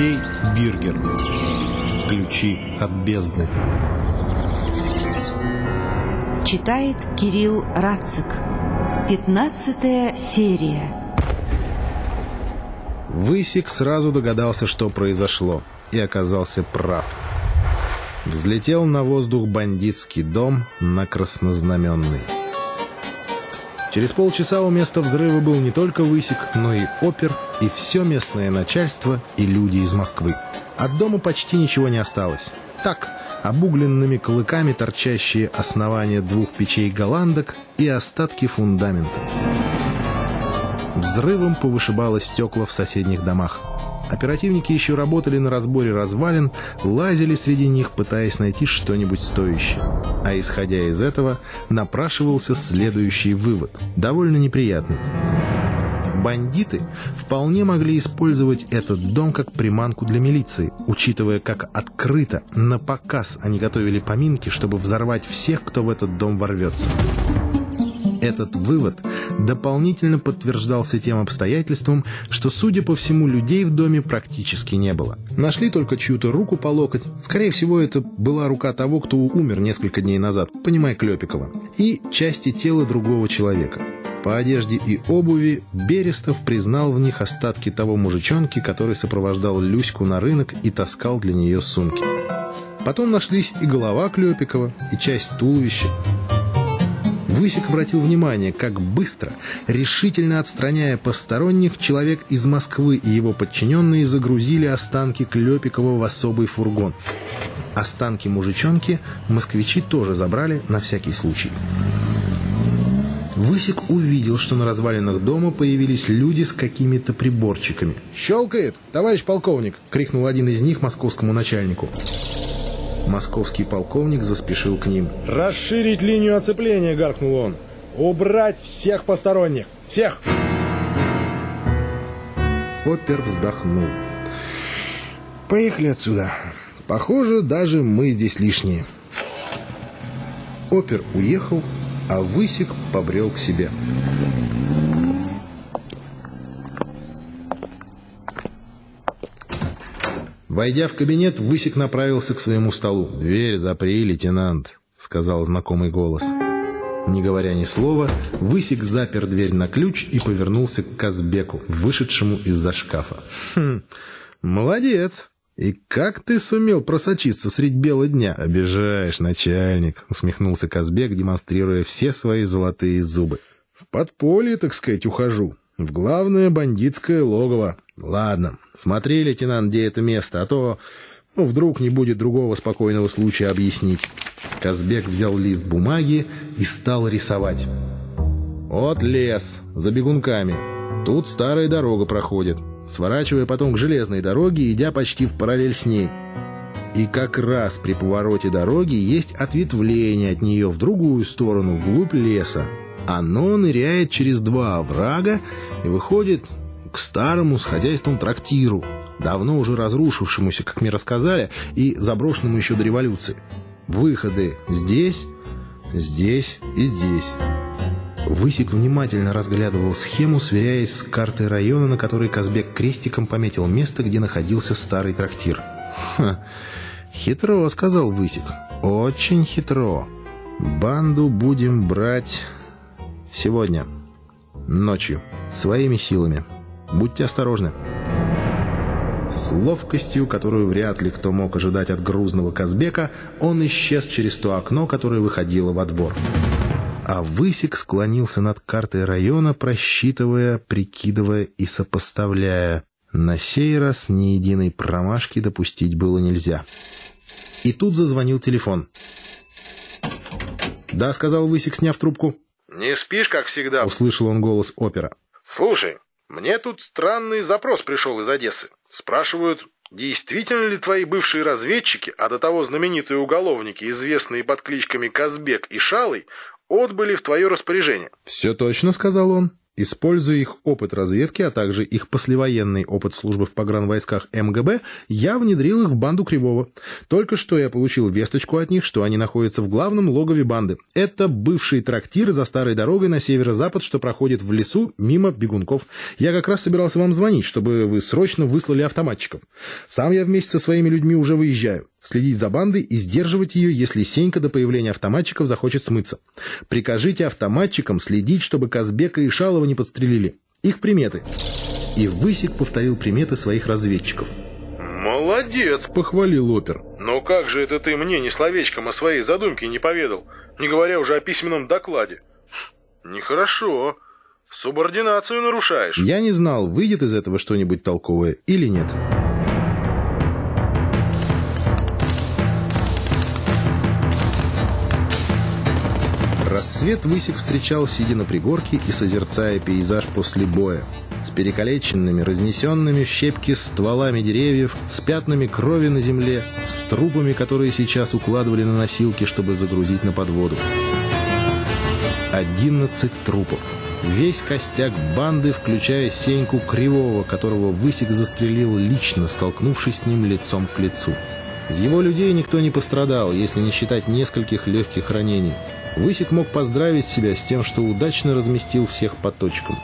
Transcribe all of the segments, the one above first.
Алексей Биргер. Ключи от бездны. Читает Кирилл Рацик. Пятнадцатая серия. Высик сразу догадался, что произошло, и оказался прав. Взлетел на воздух бандитский дом на Краснознаменный. Через полчаса у места взрыва был не только Высик, но и опер, и все местное начальство, и люди из Москвы. От дома почти ничего не осталось. Так, обугленными клыками торчащие основания двух печей голландок и остатки фундамента. Взрывом повышибало стекла в соседних домах. Оперативники еще работали на разборе развалин, лазили среди них, пытаясь найти что-нибудь стоящее. А исходя из этого, напрашивался следующий вывод, довольно неприятный. Бандиты вполне могли использовать этот дом как приманку для милиции, учитывая, как открыто, на показ они готовили поминки, чтобы взорвать всех, кто в этот дом ворвется. Этот вывод дополнительно подтверждался тем обстоятельством, что, судя по всему, людей в доме практически не было. Нашли только чью-то руку по локоть. Скорее всего, это была рука того, кто умер несколько дней назад, понимая Клепикова, и части тела другого человека. По одежде и обуви Берестов признал в них остатки того мужичонки, который сопровождал Люську на рынок и таскал для нее сумки. Потом нашлись и голова Клепикова, и часть туловища. Высик обратил внимание, как быстро, решительно отстраняя посторонних, человек из Москвы и его подчиненные загрузили останки Клепикова в особый фургон. Останки мужичонки москвичи тоже забрали на всякий случай. Высик увидел, что на развалинах дома появились люди с какими-то приборчиками. «Щелкает, товарищ полковник!» — крикнул один из них московскому начальнику. Московский полковник заспешил к ним. «Расширить линию оцепления!» — гаркнул он. «Убрать всех посторонних! Всех!» Опер вздохнул. «Поехали отсюда. Похоже, даже мы здесь лишние». Опер уехал, а Высик побрел к себе. Войдя в кабинет, Высик направился к своему столу. «Дверь запри, лейтенант», — сказал знакомый голос. Не говоря ни слова, Высик запер дверь на ключ и повернулся к Казбеку, вышедшему из-за шкафа. «Хм, молодец! И как ты сумел просочиться средь бела дня?» «Обижаешь, начальник», — усмехнулся Казбек, демонстрируя все свои золотые зубы. «В подполье, так сказать, ухожу. В главное бандитское логово. Ладно, смотри, лейтенант, где это место, а то ну, вдруг не будет другого спокойного случая объяснить. Казбек взял лист бумаги и стал рисовать. Вот лес, за бегунками. Тут старая дорога проходит, сворачивая потом к железной дороге, идя почти в параллель с ней. И как раз при повороте дороги есть ответвление от нее в другую сторону, вглубь леса. Оно ныряет через два оврага и выходит к старому с хозяйством трактиру, давно уже разрушившемуся, как мне рассказали, и заброшенному еще до революции. Выходы здесь, здесь и здесь. Высик внимательно разглядывал схему, сверяясь с картой района, на которой Казбек крестиком пометил место, где находился старый трактир. «Ха, хитро», — сказал Высик. «Очень хитро. Банду будем брать сегодня, ночью, своими силами». Будьте осторожны. С ловкостью, которую вряд ли кто мог ожидать от грузного Казбека, он исчез через то окно, которое выходило во двор. А Высик склонился над картой района, просчитывая, прикидывая и сопоставляя. На сей раз ни единой промашки допустить было нельзя. И тут зазвонил телефон. «Да», — сказал Высик, сняв трубку. «Не спишь, как всегда?» — услышал он голос опера. «Слушай, мне тут странный запрос пришел из Одессы. Спрашивают, действительно ли твои бывшие разведчики, а до того знаменитые уголовники, известные под кличками Казбек и Шалый, отбыли в твое распоряжение? Все точно, сказал он. Используя их опыт разведки, а также их послевоенный опыт службы в погранвойсках МГБ, я внедрил их в банду Кривого. Только что я получил весточку от них, что они находятся в главном логове банды. Это бывший трактир за старой дорогой на северо-запад, что проходит в лесу мимо бегунков. Я как раз собирался вам звонить, чтобы вы срочно выслали автоматчиков. Сам я вместе со своими людьми уже выезжаю следить за бандой и сдерживать ее, если Сенька до появления автоматчиков захочет смыться. Прикажите автоматчикам следить, чтобы Казбека и Шалова не подстрелили. Их приметы. И Высик повторил приметы своих разведчиков. «Молодец!» — похвалил опер. «Но как же это ты мне ни словечком о своей задумке не поведал, не говоря уже о письменном докладе? Нехорошо. Субординацию нарушаешь». Я не знал, выйдет из этого что-нибудь толковое или нет. Рассвет Высик встречал, сидя на пригорке и созерцая пейзаж после боя. С перекалеченными, разнесенными в щепки стволами деревьев, с пятнами крови на земле, с трупами, которые сейчас укладывали на носилки, чтобы загрузить на подводу. Одиннадцать трупов. Весь костяк банды, включая Сеньку Кривого, которого Высик застрелил лично, столкнувшись с ним лицом к лицу. Из его людей никто не пострадал, если не считать нескольких легких ранений. Высик мог поздравить себя с тем, что удачно разместил всех по точкам.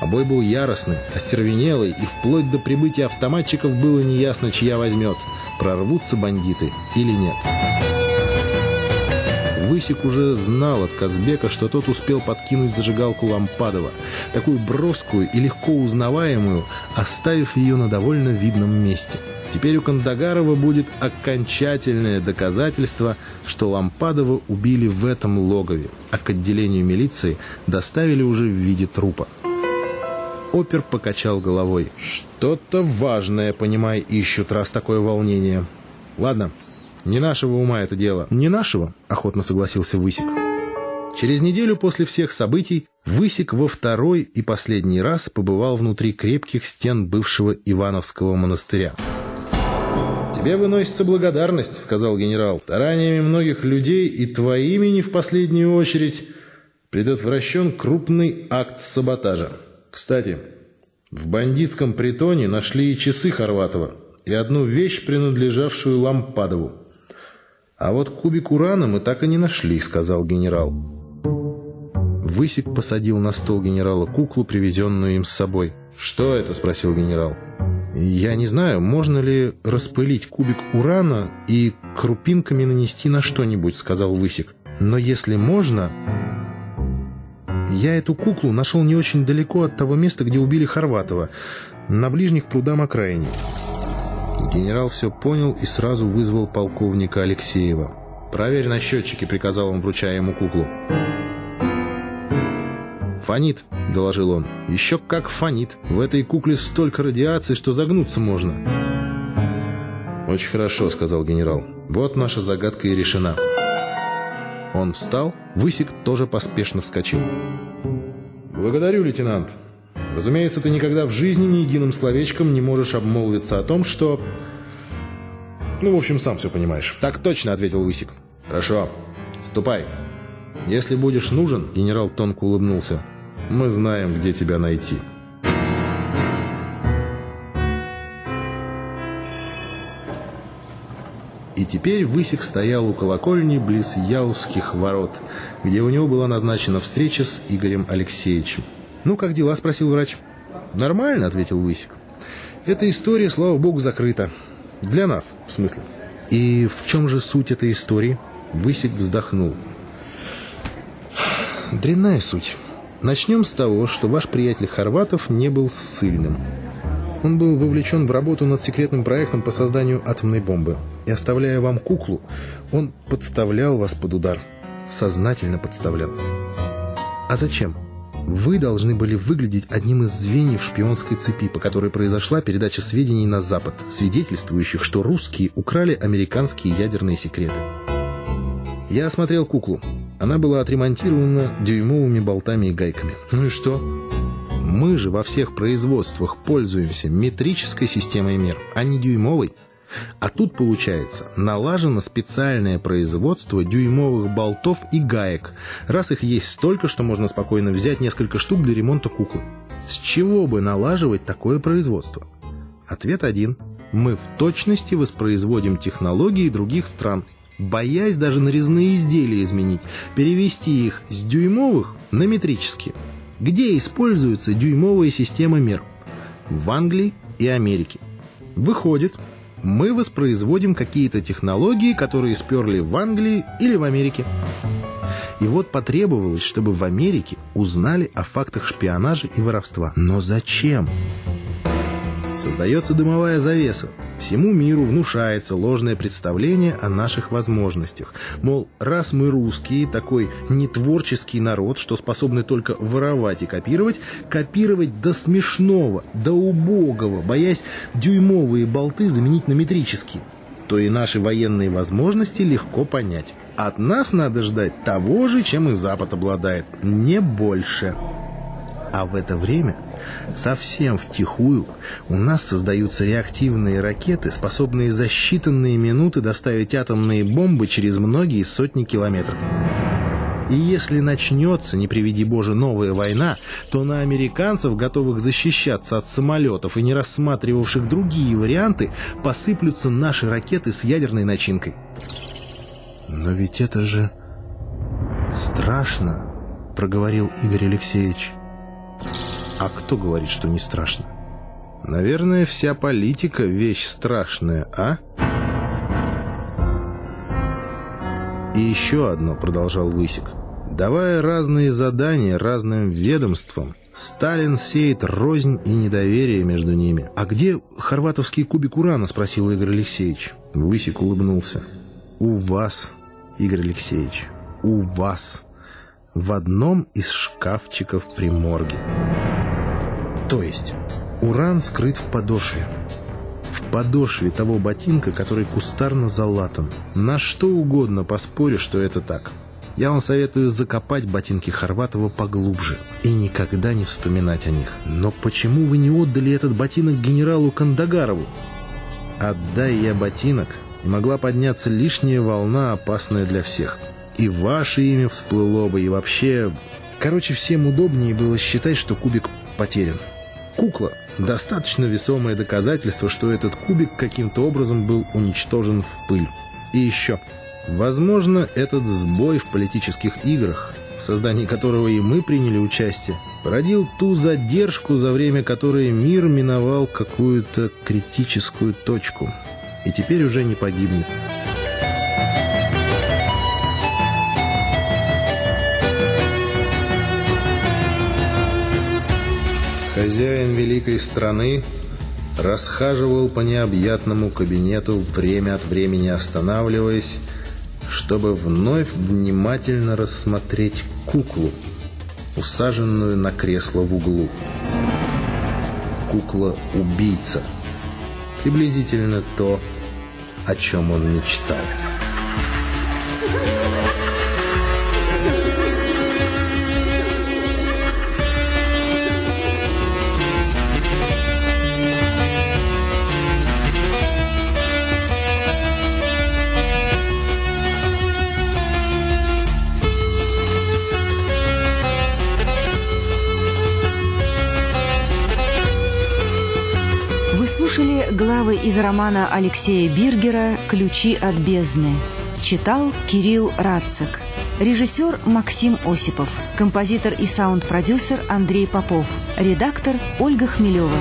А был яростный, остервенелый, и вплоть до прибытия автоматчиков было неясно, чья возьмет, прорвутся бандиты или нет. Высик уже знал от Казбека, что тот успел подкинуть зажигалку Лампадова, такую броскую и легко узнаваемую, оставив ее на довольно видном месте – Теперь у Кандагарова будет окончательное доказательство, что Лампадова убили в этом логове, а к отделению милиции доставили уже в виде трупа. Опер покачал головой. «Что-то важное, понимай, ищут, раз такое волнение. Ладно, не нашего ума это дело». «Не нашего», — охотно согласился Высик. Через неделю после всех событий Высик во второй и последний раз побывал внутри крепких стен бывшего Ивановского монастыря. «Тебе выносится благодарность», — сказал генерал. «Стараниями многих людей и твоими не в последнюю очередь предотвращен крупный акт саботажа. Кстати, в бандитском притоне нашли и часы Хорватова, и одну вещь, принадлежавшую Лампадову. А вот кубик урана мы так и не нашли», — сказал генерал. Высик посадил на стол генерала куклу, привезенную им с собой. «Что это?» — спросил генерал. Я не знаю, можно ли распылить кубик урана и крупинками нанести на что-нибудь, сказал Высик. Но если можно... Я эту куклу нашел не очень далеко от того места, где убили Хорватова, на ближних прудам окраине. Генерал все понял и сразу вызвал полковника Алексеева. «Проверь на счетчике», — приказал он, вручая ему куклу. «Фонит», — доложил он. «Еще как фонит. В этой кукле столько радиации, что загнуться можно». «Очень хорошо», — сказал генерал. «Вот наша загадка и решена». Он встал, Высик тоже поспешно вскочил. «Благодарю, лейтенант. Разумеется, ты никогда в жизни ни единым словечком не можешь обмолвиться о том, что... Ну, в общем, сам все понимаешь». «Так точно», — ответил Высик. «Хорошо. Ступай. Если будешь нужен...» — генерал тонко улыбнулся. Мы знаем, где тебя найти. И теперь Высик стоял у колокольни близ Яузских ворот, где у него была назначена встреча с Игорем Алексеевичем. «Ну, как дела?» – спросил врач. «Нормально», – ответил Высик. «Эта история, слава богу, закрыта. Для нас, в смысле». «И в чем же суть этой истории?» Высик вздохнул. «Дрянная суть. Начнем с того, что ваш приятель Хорватов не был ссыльным. Он был вовлечен в работу над секретным проектом по созданию атомной бомбы. И оставляя вам куклу, он подставлял вас под удар. Сознательно подставлял. А зачем? Вы должны были выглядеть одним из звеньев шпионской цепи, по которой произошла передача сведений на Запад, свидетельствующих, что русские украли американские ядерные секреты. Я осмотрел куклу. Она была отремонтирована дюймовыми болтами и гайками. Ну и что? Мы же во всех производствах пользуемся метрической системой мер, а не дюймовой. А тут, получается, налажено специальное производство дюймовых болтов и гаек, раз их есть столько, что можно спокойно взять несколько штук для ремонта куклы. С чего бы налаживать такое производство? Ответ один. Мы в точности воспроизводим технологии других стран, боясь даже нарезные изделия изменить, перевести их с дюймовых на метрические. Где используется дюймовая система мер? В Англии и Америке. Выходит, мы воспроизводим какие-то технологии, которые сперли в Англии или в Америке. И вот потребовалось, чтобы в Америке узнали о фактах шпионажа и воровства. Но зачем? Создается дымовая завеса. Всему миру внушается ложное представление о наших возможностях. Мол, раз мы русские, такой нетворческий народ, что способны только воровать и копировать, копировать до смешного, до убогого, боясь дюймовые болты заменить на метрические, то и наши военные возможности легко понять. От нас надо ждать того же, чем и Запад обладает, не больше. А в это время совсем втихую у нас создаются реактивные ракеты, способные за считанные минуты доставить атомные бомбы через многие сотни километров. И если начнется, не приведи Боже, новая война, то на американцев, готовых защищаться от самолетов и не рассматривавших другие варианты, посыплются наши ракеты с ядерной начинкой. «Но ведь это же страшно», — проговорил Игорь Алексеевич. А кто говорит, что не страшно? Наверное, вся политика — вещь страшная, а? И еще одно, продолжал Высик. Давая разные задания разным ведомствам, Сталин сеет рознь и недоверие между ними. «А где хорватовский кубик урана?» — спросил Игорь Алексеевич. Высик улыбнулся. «У вас, Игорь Алексеевич, у вас. В одном из шкафчиков при морге». То есть уран скрыт в подошве. В подошве того ботинка, который кустарно залатан. На что угодно поспорю, что это так. Я вам советую закопать ботинки Хорватова поглубже и никогда не вспоминать о них. Но почему вы не отдали этот ботинок генералу Кандагарову? Отдай я ботинок, могла подняться лишняя волна, опасная для всех. И ваше имя всплыло бы, и вообще... Короче, всем удобнее было считать, что кубик потерян. Кукла – достаточно весомое доказательство, что этот кубик каким-то образом был уничтожен в пыль. И еще. Возможно, этот сбой в политических играх, в создании которого и мы приняли участие, породил ту задержку, за время которой мир миновал какую-то критическую точку и теперь уже не погибнет. Хозяин великой страны расхаживал по необъятному кабинету, время от времени останавливаясь, чтобы вновь внимательно рассмотреть куклу, усаженную на кресло в углу. Кукла-убийца. Приблизительно то, о чем он мечтал. Слушали главы из романа Алексея Биргера «Ключи от бездны». Читал Кирилл Радцик. Режиссер Максим Осипов. Композитор и саунд-продюсер Андрей Попов. Редактор Ольга Хмелева.